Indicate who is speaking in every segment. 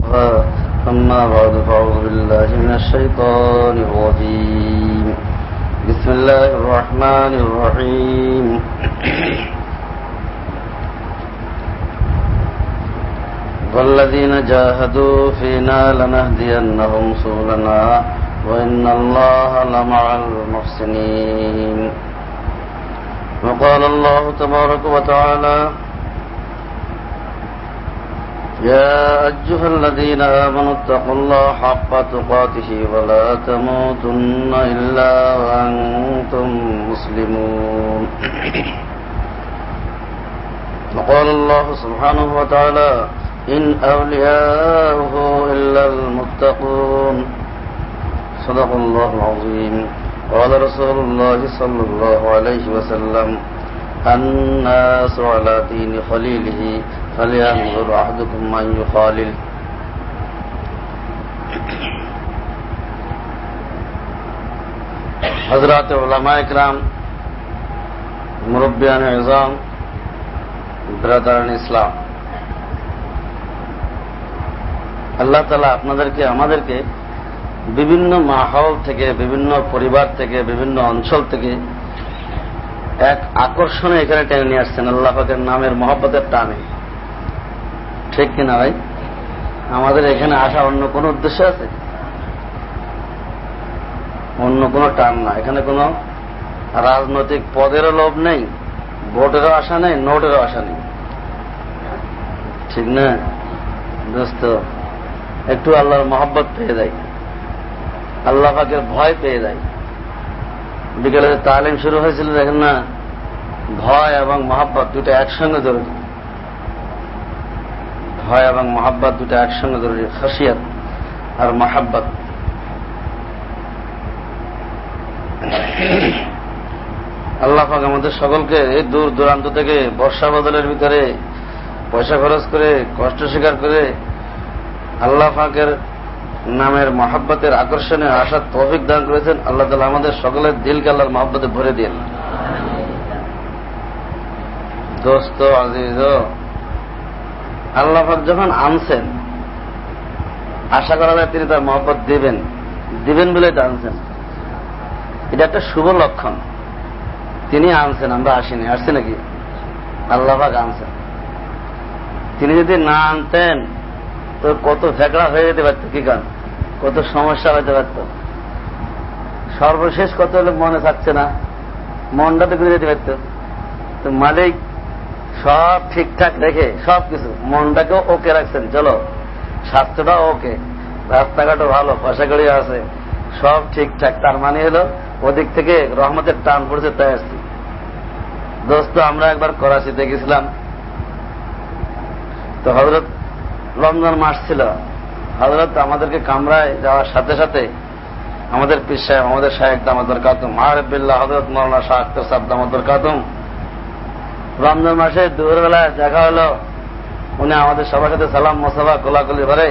Speaker 1: أما بعد فأعوذ بالله من الشيطان الرجيم. بسم الله الرحمن الرحيم. والذين جاهدوا فينا لنهدينهم سبلنا وإن الله لمع المحسنين. وقال الله تبارك وتعالى يا أيها الذين آمنوا اتقوا الله حق تقاته ولا تموتن إلا وأنتم مسلمون. وقال الله سبحانه وتعالى إن أولياؤه إلا المتقون. صدق الله العظيم. قال رسول الله صلى الله عليه وسلم الناس على دين خليله. فلينظر أحدكم من يخالل হজরত ওলামা ইকরাম মুরব্বিয়ান ইজাম ব্রাদারান ইসলাম আল্লাহ তালা আপনাদেরকে আমাদেরকে বিভিন্ন মাহল থেকে বিভিন্ন পরিবার থেকে বিভিন্ন অঞ্চল থেকে এক আকর্ষণে এখানে টেনে নিয়ে আসছেন আল্লাহ পাকের নামের মহব্বতের টানে ঠিক কিনা ভাই? আমাদের এখানে আসা অন্য কোন উদ্দেশ্য আছে? অন্য কোন টান না। এখানে কোন রাজনৈতিক পদেরও লোভ নেই, ভোটেরও আশা নেই, নোটেরও আশা নেই। ঠিক না? দোস্ত, একটু আল্লাহর মহব্বত পেয়ে যায় আল্লাহ পাকের ভয় পেয়ে যায় বিকেলে তালিম শুরু হয়েছিল, দেখেন না? ভয় এবং মহাব্বত দুটো একসঙ্গে জরুরি ভয় এবং মহাব্বত দুটো একসঙ্গে জরুরি। খাসিয়াত আর মহাব্বত। আল্লাহ পাক আমাদের সকলকে এই দূর দূরান্ত থেকে বর্ষা বদলের ভিতরে পয়সা খরচ করে, কষ্ট স্বীকার করে আল্লাহ পাকের নামের মহাব্বতের আকর্ষণে আসার তৌফিক দান করেছেন। আল্লাহ তালা আমাদের সকলের দিলকে আল্লাহর মহাব্বতে ভরে দিন দোস্ত, আজিজ আল্লাহ যখন আনছেন, আশা করা যায় তিনি তার মহব্বত দিবেন। দিবেন বলে এটা আনছেন। এটা একটা শুভ লক্ষণ। তিনি আনছেন, আমরা আসিনি। আসছে নাকি? আল্লাহাক আনছেন। তিনি যদি না আনতেন, তো কত ফেকড়া হয়ে যেতে পারত, কি কারণ? কত সমস্যা হতে পারত। সর্বশেষ কত লোক মনে থাকছে না। মনটা তো করে যেতে পারত। তো মালিক সব ঠিকঠাক রেখে সব কিছু। মনটাকেও ওকে রাখছেন, চলো। স্বাস্থ্যটাও ওকে রাস্তাঘাটও ভালো পয়সা আছে, সব ঠিকঠাক। তার মানে হলো, ওদিক থেকে রহমতের টান পড়ছে, তাই আসছি। দোস্ত, আমরা একবার করাচিতে গেছিলাম। তো হজরত রমজান মাস ছিল। হজরত আমাদেরকে কামরায় যাওয়ার সাথে সাথে আমাদের পীর সাহেব, আমাদের শাহেক দামাদর কাতুম মাহরবিল্লাহ হজরত মৌলানা শাহ আক্তর সাহেব দামাদর কাতুম রমজান মাসে দুপুরবেলায় দেখা হলো। উনি আমাদের সবার সাথে সালাম মোসাফা কোলাকুলি ভরে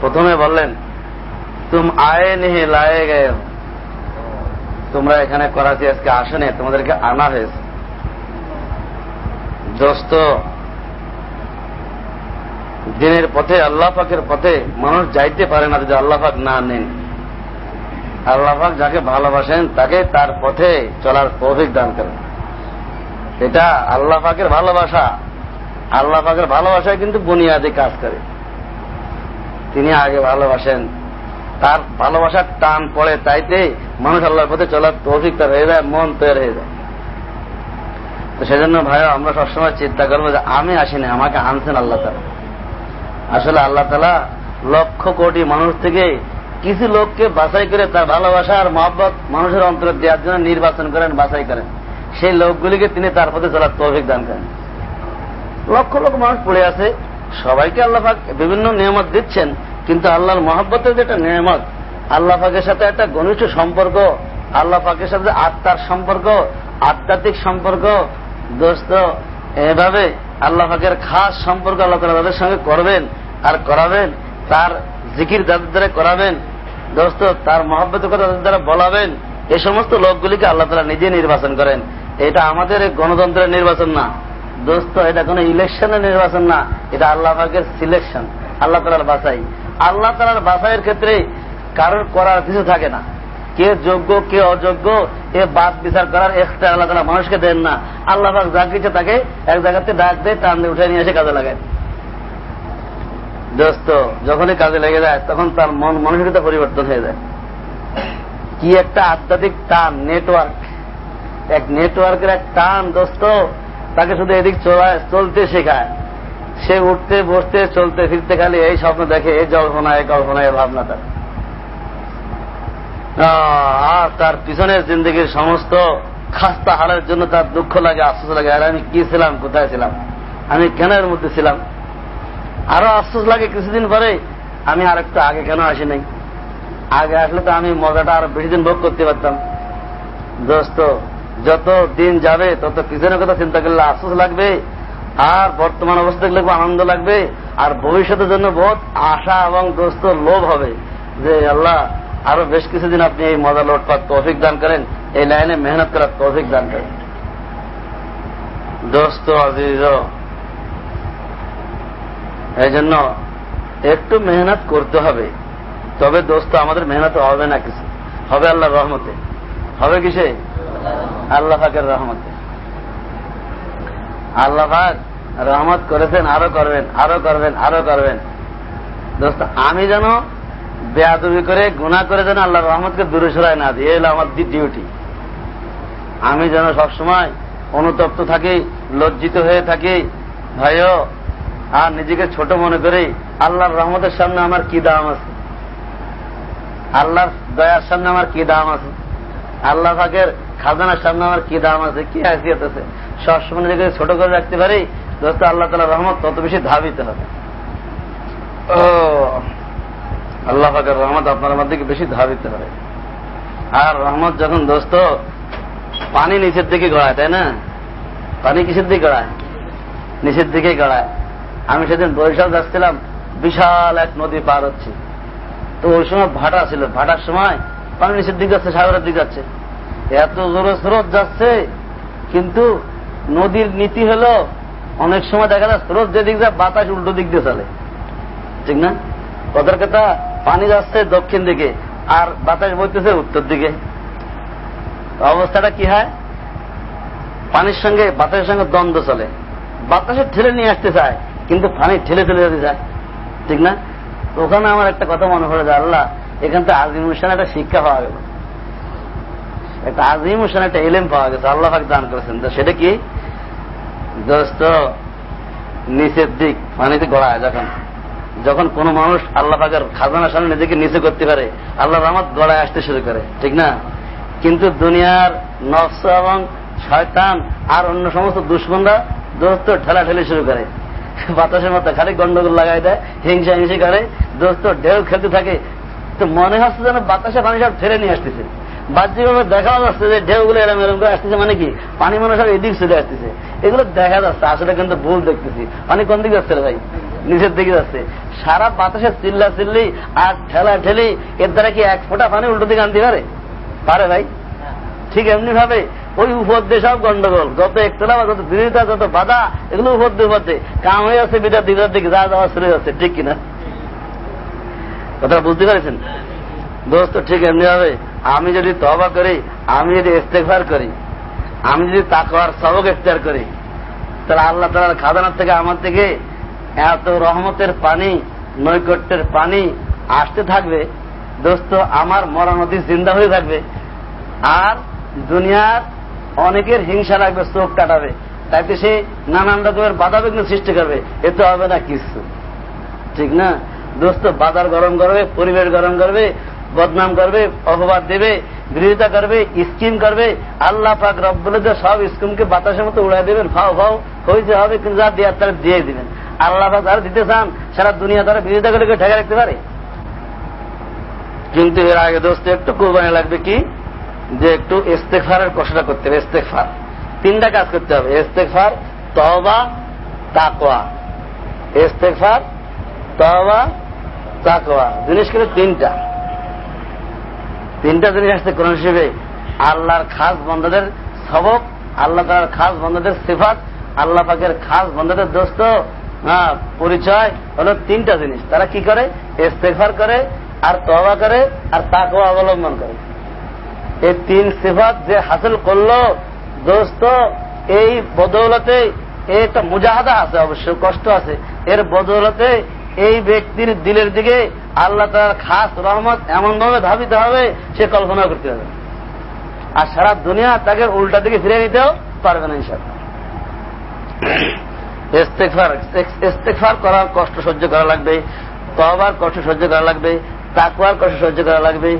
Speaker 1: প্রথমে বললেন, তুম আয়ে নিহি লায়ে গে তোমরা এখানে করাচি আজকে আসেনি, তোমাদেরকে আনা হয়েছে। দোস্ত দিনের পথে, আল্লাহ পাকের পথে মানুষ যাইতে পারে না যদি আল্লাহ পাক না নেন। আল্লাহ পাক যাকে ভালোবাসেন, তাকে তার পথে চলার দান করেন। এটা আল্লাহ পাকের ভালোবাসা। আল্লাহ পাকের ভালোবাসায় কিন্তু বুনিয়াদি কাজ করে। তিনি আগে ভালোবাসেন। তার ভালোবাসার টান পড়ে তাইতে মানুষ আল্লাহর পথে চলার তৌফিক তার হয়ে যায়, মন তৈরি হয়ে যায়। তো সেজন্য ভাই আমরা সবসময় চিন্তা করব যে আমি আসিনি, আমাকে আনছেন আল্লাহ তালা। আসলে আল্লাহ তালা লক্ষ কোটি মানুষ থেকে কিছু লোককে বাছাই করে তার ভালোবাসা আর মহব্বত মানুষের অন্তরে দেওয়ার জন্য নির্বাচন করেন, বাছাই করেন। সেই লোকগুলিকে তিনি তার পথে চলার তৌফিক দান করেন। লক্ষ লক্ষ মানুষ পড়ে আছে, সবাইকে আল্লাহ বিভিন্ন নিয়ামত দিচ্ছেন, কিন্তু আল্লাহর মহব্বতের যেটা নিয়ামত, আল্লাহ পাকের সাথে একটা ঘনিষ্ঠ সম্পর্ক, আল্লাহ পাকের সাথে আত্মার সম্পর্ক, আধ্যাত্মিক সম্পর্ক, দোস্ত, এভাবে আল্লাহ পাকের খাস সম্পর্ক আল্লাহ তালা তাদের সঙ্গে করবেন আর করাবেন, তার জিকির তাদের দ্বারা করাবেন, দোস্ত, তার মহব্বতের কথা তাদের দ্বারা বলাবেন এই সমস্ত লোকগুলিকে আল্লাহ তালা নিজে নির্বাচন করেন। এটা আমাদের গণতন্ত্রের নির্বাচন না। দোস্ত, এটা কোন ইলেকশনের নির্বাচন না। এটা আল্লাহ পাকের সিলেকশন আল্লাহ তালার বাসাই আল্লাহ তালার বাসাইয়ের ক্ষেত্রে কারোর করার কিছু থাকে না। কে যোগ্য, কে অযোগ্য, এ বাদ বিচার করার এক্সট্রা আল্লাহ তালা মানুষকে দেন না। আল্লাহ পাক যা কিছু তাকে এক জায়গাতে ডাক দিয়ে, টান দিয়ে উঠে নিয়ে এসে কাজে লাগায়। দোস্ত, যখনই কাজে লেগে যায়, তখন তার মন মানসিকতা পরিবর্তন হয়ে যায়। কি একটা আধ্যাত্মিক টান নেটওয়ার্ক এক নেটওয়ার্কের এক টান দোস্ত, তাকে শুধু এদিক চলতে শেখায়। সে উঠতে, বসতে, চলতে, ফিরতে খালি এই স্বপ্ন দেখে, এই জল্পনা, এই কল্পনা, এই ভাবনা তার। আর তার পিছনের জিন্দগির সমস্ত খাস্তা হারের জন্য তার দুঃখ লাগে, আফসোস লাগে, আর আমি কি ছিলাম, কোথায় ছিলাম? আমি কেন এর মধ্যে ছিলাম? আরও আফসোস লাগে কিছুদিন পরে, আমি আর একটু আগে কেন আসি নাই? আগে আসলে তো আমি মজাটা আরও বেশি দিন ভোগ করতে পারতাম। দোস্ত যত দিন যাবে, তত পিছনের কথা চিন্তা করলে আফসোস লাগবে, আর বর্তমান অবস্থা দেখলে আনন্দ লাগবে, আর ভবিষ্যতের জন্য বহুত আশা এবং দোস্ত লোভ হবে যে আল্লাহ আরও বেশ কিছুদিন আপনি এই মজা লোটপাত তৌফিক দান করেন, এই লাইনে মেহনত করার তৌফিক দান করেন। দোস্ত আজিজ এই জন্য একটু মেহনত করতে হবে, তবে দোস্ত আমাদের মেহনত হবে না কিছু। হবে আল্লাহর রহমতে। হবে কিসে? আল্লাহ ফাকের রহমতে। আল্লাহ ফাক রহমত করেছেন, আরও করবেন আরও করবেন আরও করবেন। দোস্ত, আমি যেন বেয়াদবি করে গুণা করে যেন আল্লাহ রহমতকে দূরে সরাই না দিই এলো আমার ডিউটি আমি যেন সবসময় অনুতপ্ত থাকি, লজ্জিত হয়ে থাকি, ভাইও, আর নিজেকে ছোট মনে করি, আল্লাহর রহমতের সামনে আমার কি দাম আছে? আল্লাহর দয়ার সামনে আমার কি দাম আছে? আল্লাহ পাকের খাজানার সামনে আমার কি দাম আছে কি হাসিয়ত আছে? সবসময় নিজেকে ছোট করে রাখতে পারি দোস্ত আল্লাহ তালা রহমত তত বেশি ধাবিত হবে। ও। আল্লাহ পাকের রহমত আপনার মধ্যে বেশি ধাবিত হবে? আর রহমত যখন দোস্ত পানি নিচের দিকে গড়ায় তাই না? পানি কিসের দিকে গড়ায়? নিচের দিকে গড়ায়। আমি সেদিন বরিশাল যাচ্ছিলাম বিশাল এক নদী পার হচ্ছে। তো ওই সময় ভাটা ছিল ভাটার সময় পানি নিচের দিকে যাচ্ছে সাগরের দিকে যাচ্ছে। এত জোরে স্রোত যাচ্ছে, কিন্তু নদীর নীতি হল, অনেক সময় দেখা যায় স্রোত যেদিক যায় বাতাস উল্টো দিক দিয়ে চলে। ঠিক না? কথার কথা, পানি যাচ্ছে দক্ষিণ দিকে, আর বাতাস বইতেছে উত্তর দিকে। অবস্থাটা কি হয়? পানির সঙ্গে, বাতাসের সঙ্গে দ্বন্দ্ব চলে। বাতাসে ঠেলে নিয়ে আসতে চায়, কিন্তু পানি ঠেলে ঠেলে যেতে চায়। ঠিক না? ওখানে আমার একটা কথা মনে পড়ে যায় আল্লাহ, এখান থেকে আজিম হোসেন একটা শিক্ষা পাওয়া গেল। একটা আজিম হোসেন একটা এলেম পাওয়া গেছে, আল্লাহ পাক দান করেছেন। তো সেটা কি? দোস্ত, নিচের দিক, পানিতে গড়ায় যখন যখন কোন মানুষ আল্লাহ পাকের খাজানার সামনে নিজেকে নিচে করতে পারে আল্লাহ রহমত গড়ায় আসতে শুরু করে, ঠিক না? কিন্তু দুনিয়ার নফস এবং শয়তান আর অন্য সমস্ত দুশ্মনরা দোস্ত ঠেলা ঠেলে শুরু করে। বাতাসের মতো খালি গন্ডগোল লাগাই দেয়, হিংসা হিংসি করে, দোস্ত ঢেউ খেলতে থাকে। তো মনে হচ্ছে যেন বাতাসে পানি সব ঠেলে নিয়ে আসতেছে। বাহ্যিকভাবে দেখা যাচ্ছে যে ঢেউগুলো এরম এরম করে আসতেছে মানে কি? পানি মনে সব এদিক চলে আসতেছে। এগুলো দেখা যাচ্ছে, আসলে কিন্তু ভুল দেখতেছি। পানি কোন দিকে যাচ্ছে ভাই? নিচের দিকে যাচ্ছে। সারা বাতাসে চিল্লা চিল্লি আর ঠেলা ঠেলি, এর দ্বারা কি এক ফোঁটা পানি উল্টো দিকে আনতে পারে? পারে ভাই। ঠিক এমনি ভাবে ওই উপর দিয়ে সব গন্ডগোল। যত একতলা বা যত বিরোধিতা, যত বাধা, এগুলো উপর দিয়ে উপর কাম হয়ে যাচ্ছে বিদার দিদার দিকে, যা যাওয়া শুরু যাচ্ছে। ঠিক কিনা? কথাটা বুঝতে পারছেন? দোস্ত, ঠিক এমনি হবে আমি যদি তবা করি, আমি যদি ইস্তেফার করি, আমি যদি তাকওয়ার, সবক এখতিয়ার করি, তাহলে আল্লাহ তালার খাদানার থেকে আমার থেকে এত রহমতের পানি, নৈকট্যের পানি আসতে থাকবে। দোস্ত, আমার মরা নদী জিন্দা হয়ে থাকবে। আর দুনিয়ার অনেকের হিংসা লাগবে, চোখ কাটাবে। তাইতে সে নানান রকমের বাধা বিঘ্ন সৃষ্টি করবে। এতে হবে না কিছু। ঠিক না? দোস্ত, বাজার গরম করবে, পরিবেশ গরম করবে বদনাম করবে, অপবাদ দেবে, বিরোধিতা করবে স্কিম করবে, আল্লাহ পাক রব্বুল সব স্কিমকে বাতাসের মতো উড়াই দেবেন ফাও ফাও হয়েছে হবে কিন্তু যা দেওয়ার তারা দিয়ে দিবেন। আল্লাহ পাক যারা দিতে চান, সারা দুনিয়া তারা বিরোধিতা করে ঠেকা রাখতে পারে? কিন্তু এর আগে দোস্ত, একটু কোরবানি লাগবে কি? যে একটু ইস্তেকফারের কষ্টটা করতে হবে ইস্তেকফার তিনটা কাজ করতে হবে ইস্তেকফার তবা তাকোয়া ইস্তেকফার তবা তাকোয়া জিনিস কিন্তু তিনটা। তিনটা জিনিস আসছে কোরআন হিসেবে আল্লাহর খাস বন্ধদের সবক, আল্লাহ তালার খাস বন্ধদের সিফাত, আল্লাহ পাকের খাস বন্ধদের দোস্ত পরিচয় হলো তিনটা জিনিস। তারা কি করে? ইস্তেফার করে, আর তবা করে, আর তাকে অবলম্বন করে। এই তিন সিফাত যে হাসিল করল, দোস্ত, এই বদৌলতে একটা মুজাহাদা আছে অবশ্য, কষ্ট আছে। এর বদৌলতে এই ব্যক্তির দিলের দিকে আল্লাহ তার খাস রহমত এমন ভাবে ধাবিত হবে, সে কল্পনা করতে হবে। আর সারা দুনিয়া তাকে উল্টা দিকে ফিরে নিতেও পারবে না হিসাব ইস্তেকফার করার কষ্ট সহ্য করা লাগবে তবার কষ্ট সহ্য করা লাগবে তাকুয়ার কষ্ট সহ্য করা লাগবে।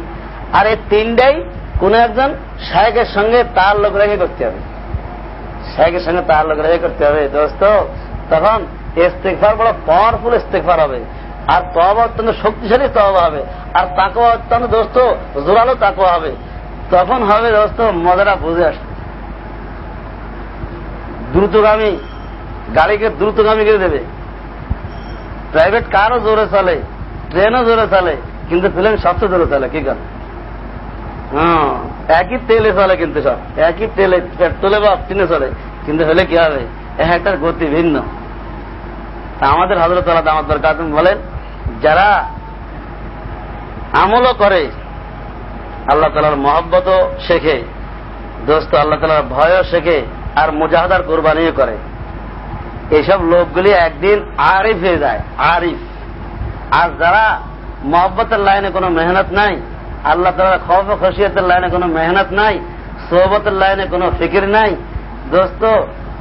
Speaker 1: আর এই তিনটাই কোন একজন শায়কের সঙ্গে তার লোক রেখে করতে হবে। শায়কের সঙ্গে তার লোক রেখে করতে হবে। দোস্ত, তখন ইস্তেকফার বড় পাওয়ারফুল ইস্তেকফার হবে। আর তবা অত্যন্ত শক্তিশালী তবা হবে। আর তাকুয়া অত্যন্ত দোস্ত, জোরালো তাকুয়া হবে। তখন হবে দোস্ত, মজাটা বুঝে আসবে। দ্রুতগামী, গাড়িকে দ্রুতগামী করে দেবে। প্রাইভেট কারও জোরে চলে ট্রেনও জোরে চলে, কিন্তু প্লেন সবচেয়ে জোরে চলে, কি কারণ হ্যাঁ একই তেলে চলে কিন্তু সব। একই তেলে, পেট্রোলে বা অক্সিজেনে চলে। কিন্তু হলে কি হবে? একটার গতি ভিন্ন। আমাদের হজরত আল্লাহ আমার দরকার বলেন, যারা আমলও করে, আল্লাহ তালার মহব্বতও শেখে, দোস্ত আল্লাহ তালার ভয়ও শেখে আর মুজাহাদার কোরবানিও করে। এইসব লোকগুলি একদিন আরিফ হয়ে যায়, আরিফ। আর যারা মহব্বতের লাইনে কোনো মেহনত নাই, আল্লাহ তালা খফ খসিয়তের লাইনে কোনো মেহনত নাই, সোহবতের লাইনে কোনো ফিকির নাই, দোস্ত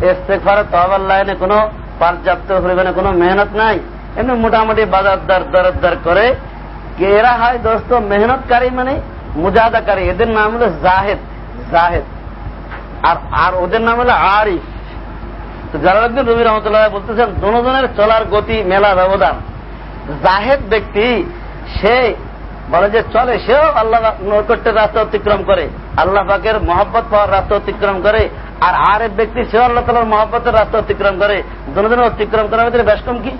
Speaker 1: ইস্তেকফার তহবার লাইনে কোনো পর্যাপ্ত পরিমাণে কোনো মেহনত নাই। এমনি মোটামুটি বাজার দর দরদার করে। এরা হয় দোস্ত, মেহনতকারী মানে মুজাদাকারী। এদের নাম হলো জাহেদ জাহেদ। আর আর ওদের নাম হলো আরিফ। জালালুদ্দিন রবি রহমতুল্লাহ বলতেছেন, দুজনের চলার গতি মেলা ব্যবধান। জাহেদ ব্যক্তি, সে বলে যে চলে, সেও আল্লাহ নৈকট্যের রাস্তা অতিক্রম করে। আল্লাহ পাকের মহব্বত পাওয়ার রাস্তা অতিক্রম করে। আর আর এক ব্যক্তি সে আল্লাহ তালার মহাপতের রাস্তা অতিক্রম করে। দুজনের অতিক্রম করার ভিতরে ব্যস্তম কি?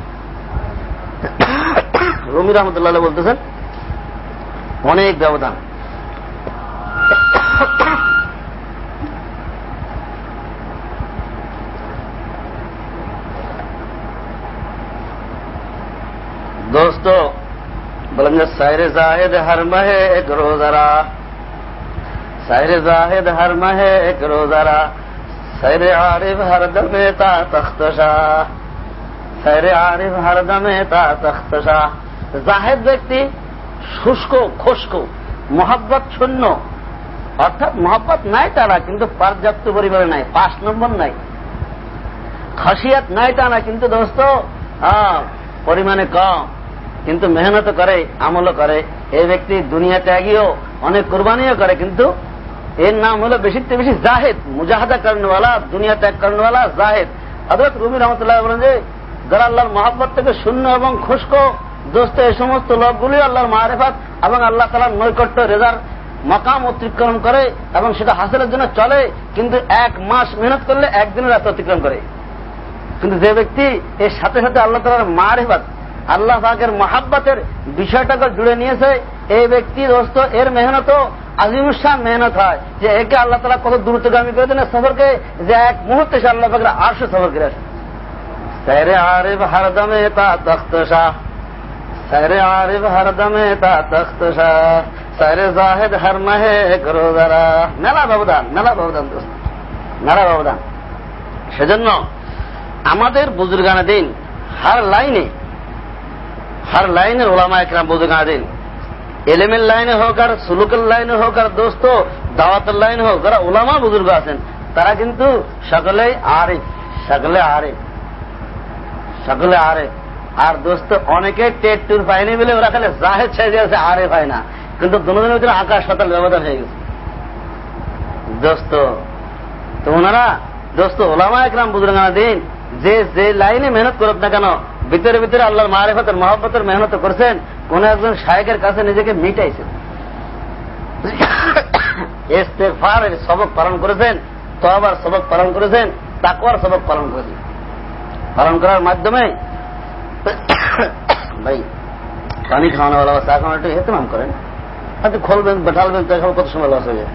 Speaker 1: রমির আহমদুল্লাহ বলতেছেন, অনেক ব্যবধান। দোস্ত সাইরে জাহেদ হর মহে এক রোজারা। সাইরে জাহেদ হর মহে এক রোজারা। سیر عارف ہر دم تا تخت شاہ سیر عارف ہر دم تا تخت شاہ জাহেদ ব্যক্তি শুষ্ক খুশক মহাব্বত শূন্য। অর্থাৎ মহাব্বত নাই তারা, কিন্তু পর্যাপ্ত পরিমাণে নাই, পাঁচ নম্বর নাই। খাসিয়াত নাই তা না কিন্তু দোস্ত পরিমাণে কম। কিন্তু মেহনত করে আমল করে। এই ব্যক্তি দুনিয়া ত্যাগীও, অনেক কোরবানিও করে, কিন্তু এর নাম হলো বেশিতে বেশি জাহেদ, মুজাহাদা কর্ণওয়ালা দুনিয়া ত্যাগ কর্ণওয়ালা জাহেদ। হজরত রুমি রহমতুল্লাহ বলেন যে, যারা আল্লাহর মহাব্বত থেকে শূন্য এবং খুশক দোস্ত, এই সমস্ত লোকগুলি আল্লাহর মারেফাত এবং আল্লাহ তালার নৈকট্য, রেজার, মকাম অতিক্রম করে এবং সেটা হাসিলের জন্য চলে, কিন্তু এক মাস মেহনত করলে একদিনের রাস্তা অতিক্রম করে। কিন্তু যে ব্যক্তি এর সাথে সাথে আল্লাহ তালার মারেফাত, আল্লাহ পাকের মহাব্বতের বিষয়টাকে জুড়ে নিয়েছে, এই ব্যক্তি দোস্ত, এর মেহনত আজিমুসান মেহনত হয় যে একে আল্লাহ তালা কত দ্রুতগামী করে দেন, সফরকে যে এক মুহূর্তে সে আল্লাহ পাকের আরশো সফর করে আসে। সৈরে আরিফ হারদমে তা তখ্ত শাহ। সৈরে আরিফ হারদমে তা তখ্ত শাহ। সৈরে জাহেদ হর মাহে করো যারা মেলা ব্যবধান মেলা ব্যবধান দোস্ত, মেলা ব্যবধান। সেজন্য আমাদের বুজুর্গানা দিন, হার লাইনে, হার লাইনের ওলামা একরাম বুজুর্গানা দিন এলেমের লাইনে হোক আর সুলুকের লাইনে হোক আর দোস্ত, দাওয়াতের লাইনে হোক, যারা ওলামা বুজুর্গ আছেন, তারা কিন্তু সকলেই আরেফ, সকলে আরেফ সকলে আরেফ। আর দোস্ত, অনেকে টেট টুর পায়নি বলে ওরা খালি জাহেদ ছেড়ে আছে আরে পায় না। কিন্তু দুজনের ভিতরে আকাশ পাতাল ব্যবধান হয়ে গেছে। দোস্ত, তো ওনারা, দোস্ত ওলামা একরাম বুজুর্গানা দিন, যে যে লাইনে মেহনত করুক না কেন ভিতরে ভিতরে আল্লাহর মারেফতের মহব্বতের মেহনত করছেন, কোন একজন শায়কের কাছে নিজেকে মিটাইছেন। ইস্তেফারের সবক পালন করেছেন তবার সবক পালন করেছেন, তাকওয়ার সবক পালন করেছেন। পালন করার মাধ্যমে ভাই, পানি খাওয়ানোওয়ালা বা চা খাওয়ানো, একটু হেতমাম করেন। হয়তো খোলবেন, বেঠালবেন, তো কত সময় লস হয়ে যায়?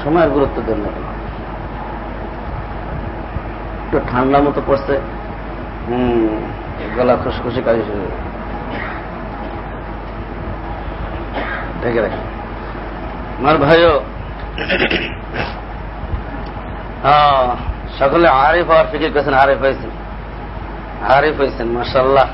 Speaker 1: সময়ের গুরুত্ব দেন না একটু ঠান্ডা মতো পড়ছে। হম, গলা খুশখুশি কাজ ঢেকে রাখি। আমার ভাইও সকলে আরিফ হওয়ার ফিকির করেছেন, আরিফ হয়েছেন। আরিফ হয়েছেন মাসাল্লাহ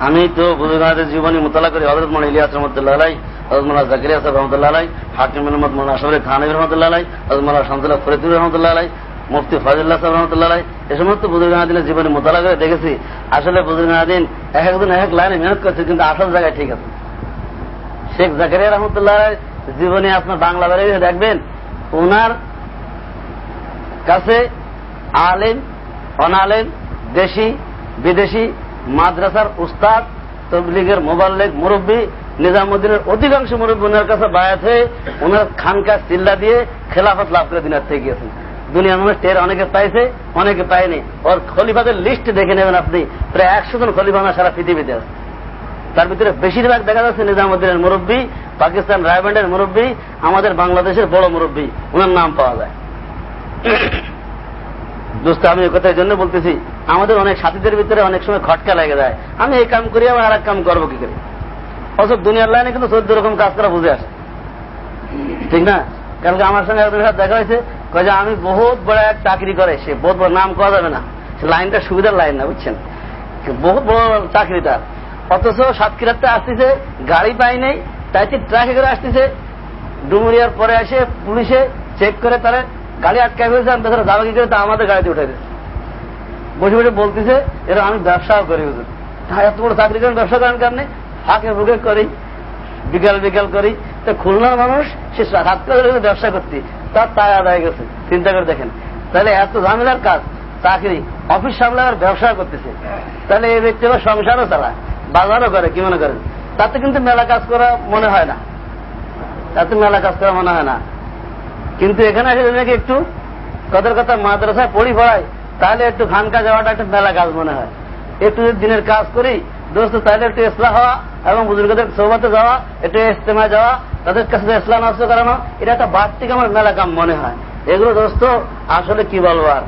Speaker 1: আমি তো বুজুর্গাদের জীবনী মোতালা করি হজরত মনে ইলিয়াস রহমতুল্লাহ আলাই হজরত মোলা সাহেব রহমতুল্লাহ হাকিম মোহাম্মদ মোলা আশরফ খান রহমতুল্লাহ আলাই হজরত মোলা ফরিদুর রহমতুল্লাহ মুফতি ফাজিল্লাহ রহমতুল্লাহ এ সমস্ত বুজুর্গ বুজুর্গাদিনের জীবনী মোতালা করে দেখেছি। আসলে বুজুর্গ বুজুর্গাদিন এক একদিন এক লাইনে মেহনত করছে, কিন্তু আসল জায়গায় ঠিক আছে। শেখ জাকারিয়া রহমতুল্লাহ জীবনে আপনার বাংলা বেড়ে দেখবেন ওনার কাছে আলেম, অনালেম, দেশি, বিদেশি, মাদ্রাসার উস্তাদ, তবলিগের মোবাল্লেগ মুরব্বী, নিজামুদ্দিনের অধিকাংশ মুরব্বী ওনার কাছে বায়াত হয়ে ওনার খানকা চিল্লা দিয়ে খেলাফত লাভ করে দিনার থেকে গিয়েছেন। দুনিয়ার মানুষ টের অনেকে পাইছে, অনেকে পায়নি। ওর খলিফাদের লিস্ট দেখে নেবেন আপনি। প্রায় একশো জন খলিফা সারা পৃথিবীতে। আছে তার ভিতরে বেশিরভাগ দেখা যাচ্ছে নিজামুদ্দিনের মুরব্বী, পাকিস্তান রায়ব্যান্ডের মুরব্বী, আমাদের বাংলাদেশের বড় মুরব্বী। ওনার নাম পাওয়া যায়। দোস্ত, আমি কথার জন্য বলতেছি, আমাদের অনেক সাথীদের ভিতরে অনেক সময় খটকা লেগে যায়। আমি এই কাম করি, আবার আর এক কাম করব কি করে? অসব দুনিয়ার লাইনে কিন্তু চোদ্দ রকম কাজ করা বুঝে আসে। ঠিক না? কারণ আমার সঙ্গে একজন সাথে দেখা হয়েছে যে আমি বহুত বড় এক চাকরি করে, সে বহুত বড় নাম করা যাবে না। লাইনটা সুবিধার লাইন না, বুঝছেন? বহুত বড় চাকরি তার অথচ সাতক্ষীরাতে আসতেছে, গাড়ি পাই নেই, তাইতে ট্রাকে করে আসতেছে। ডুমুরিয়ার পরে আসে পুলিশে চেক করে তারা গাড়ি আটকায় ফেলছে, আমি তাছাড়া যাবে কি করে? তা আমাদের গাড়িতে উঠে দিচ্ছে বসে বসে বলতেছে, এরা আমি ব্যবসাও করি হুজুর এত বড় চাকরি করেন, ব্যবসা করেন কারণে ফাঁকে বুকে করি, বিকাল বিকাল করি। তো খুলনার মানুষ, সে রাত ব্যবসা করতে। তার তাই আদায় গেছে। চিন্তা করে দেখেন। তাহলে এত ঝামেলার কাজ, চাকরি, অফিস সামলাবার ব্যবসা করতেছে। তাহলে এই ব্যক্তি আবার সংসারও চালায়, বাজারও করে, কি মনে করেন? তাতে কিন্তু মেলা কাজ করা মনে হয় না। তাতে মেলা কাজ করা মনে হয় না। কিন্তু এখানে এসে নাকি একটু কথার কথা মাদ্রাসায় পড়ি পড়ায়, তাহলে একটু খানকা যাওয়াটা একটা মেলা কাজ মনে হয়। একটু দিনের কাজ করি দোস্ত, তাহলে একটু ইসলাম হওয়া এবং বুজুর্গদের সৌবাতে যাওয়া, একটু ইস্তেমায় যাওয়া, তাদের কাছে ইসলাম নষ্ট করানো, এটা একটা বাড়তি আমার মেলা কাম মনে হয়। এগুলো দোস্ত, আসলে কি বলব আর?